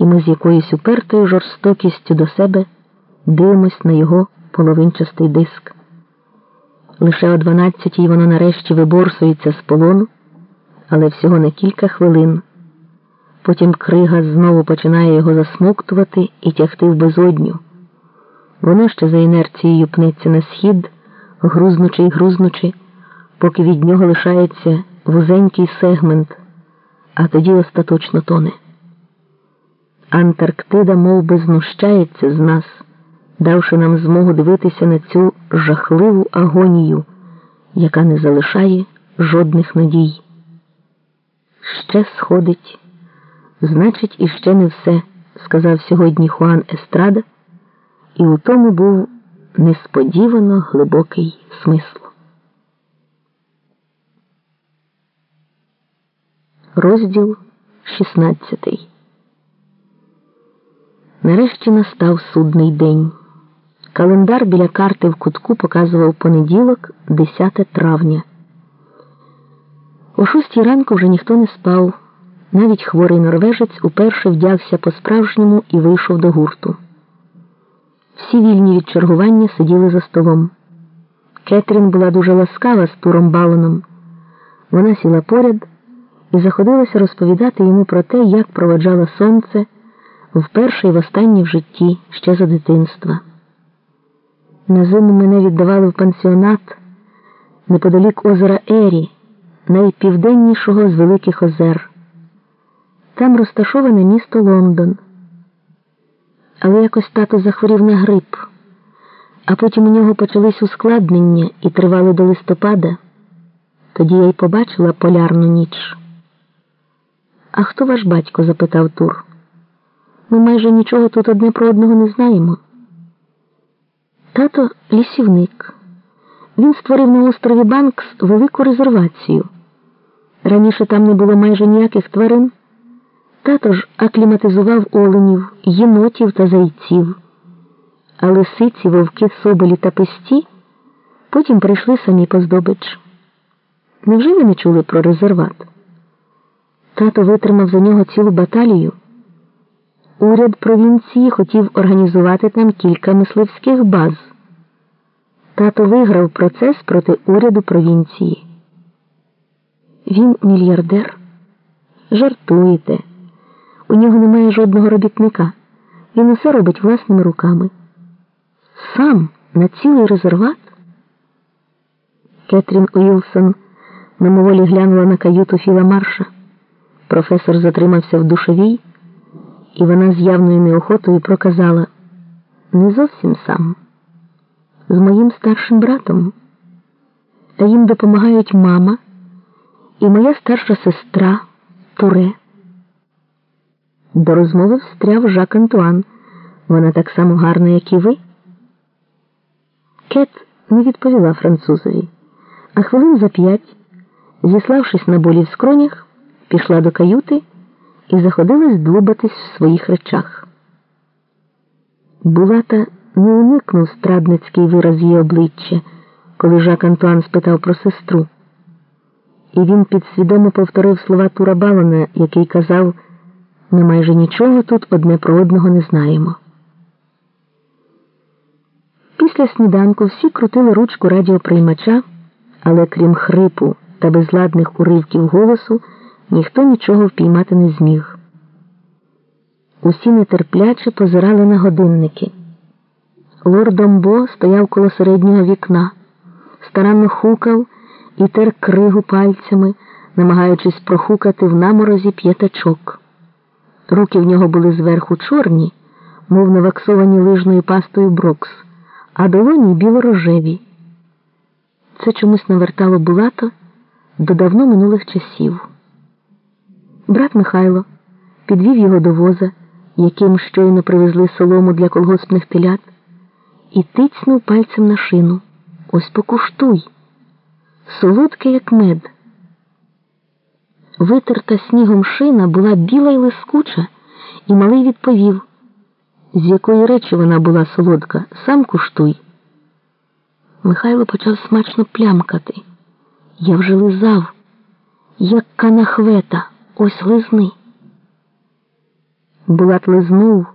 і ми з якоюсь упертою жорстокістю до себе дивимось на його половинчастий диск. Лише о дванадцятій воно нарешті виборсується з полону, але всього на кілька хвилин. Потім крига знову починає його засмоктувати і тягти в безодню. Воно ще за інерцією пнеться на схід, грузнучи й грузнучи, поки від нього лишається вузенький сегмент, а тоді остаточно тоне. Антарктида мов би, знущається з нас, давши нам змогу дивитися на цю жахливу агонію, яка не залишає жодних надій. Ще сходить, значить, іще не все, сказав сьогодні Хуан Естрада, і у тому був несподівано глибокий смисл. Розділ 16 Нарешті настав судний день. Календар біля карти в кутку показував понеділок, 10 травня. О шостій ранку вже ніхто не спав. Навіть хворий норвежець уперше вдягся по-справжньому і вийшов до гурту. Всі вільні від чергування сиділи за столом. Кетрін була дуже ласкава з Туром Балоном. Вона сіла поряд і заходилася розповідати йому про те, як проводжала сонце вперше і востаннє в житті ще за дитинства. На зиму мене віддавали в пансіонат неподалік озера Ері, найпівденнішого з великих озер. Там розташоване місто Лондон. Але якось тато захворів на грип, а потім у нього почались ускладнення і тривали до листопада. Тоді я й побачила полярну ніч. А хто ваш батько? запитав Тур. Ми майже нічого тут одне про одного не знаємо. Тато лісівник. Він створив на острові Банкс велику резервацію. Раніше там не було майже ніяких тварин. Тато ж акліматизував оленів, єнотів та зайців. А лисиці, вовки, соболі та песті потім прийшли самі по здобич. Невже ви не чули про резерват? Тато витримав за нього цілу баталію. Уряд провінції хотів організувати там кілька мисливських баз. Тато виграв процес проти уряду провінції. Він мільярдер. Жартуєте. У нього немає жодного робітника. Він усе робить власними руками. Сам на цілий резерват. Кетрін Уілсон мимоволі глянула на каюту Філа Марша. Професор затримався в душовій, і вона з явною неохотою проказала не зовсім сам, з моїм старшим братом. А їм допомагають мама і моя старша сестра Туре. До розмови встряв Жак Антуан. Вона так само гарна, як і ви. Кет не відповіла французові, а хвилин за п'ять, зіславшись на болі в скронях, пішла до каюти і заходилась длубатись в своїх речах. Булата не уникнув страдницький вираз її обличчя, коли Жак Антуан спитав про сестру. І він підсвідомо повторив слова Тура Балана, який казав ми майже нічого тут одне про одного не знаємо. Після сніданку всі крутили ручку радіоприймача, але крім хрипу та безладних уривків голосу, ніхто нічого впіймати не зміг. Усі нетерпляче позирали на годинники. Лорд Домбо стояв коло середнього вікна, старанно хукав і тер кригу пальцями, намагаючись прохукати в наморозі п'ятачок. Руки в нього були зверху чорні, мов наваксовані лижною пастою брокс, а долоні білорожеві. Це чомусь навертало Булата до давно минулих часів. Брат Михайло підвів його до воза, яким щойно привезли солому для колгоспних телят, і тицнув пальцем на шину. Ось покуштуй. Солодке, як мед. Витерта снігом шина була біла й лискуча, і малий відповів, з якої речі вона була солодка, сам куштуй. Михайло почав смачно плямкати. Я вже лизав, як канахвета, ось лизни. Булат лизнув.